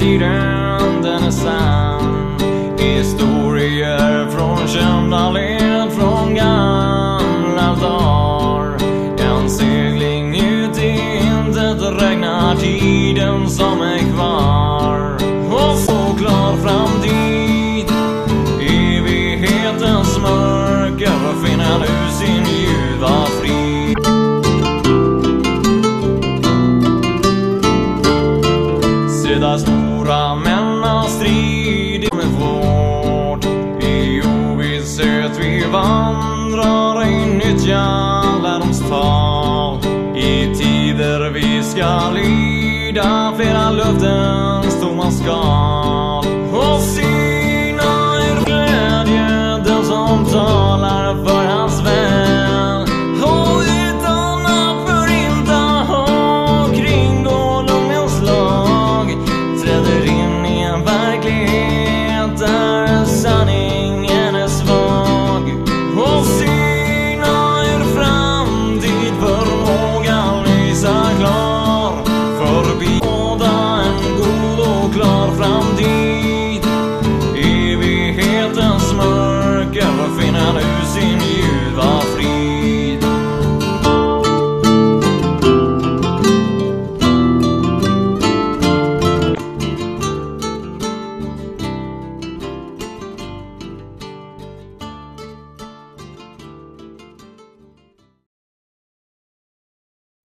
Tiden den är sann. Historier från kända led från gamla dagar. En segling ut i intet räknar tiden som är kvar. Och så klar fram dit, evighetens mörker finner nu sin ljuva stora män har stridit med vård. I ovisshet vi vandrar i nyttja lärdomstal I tider vi ska lida flera luftens tomma skal.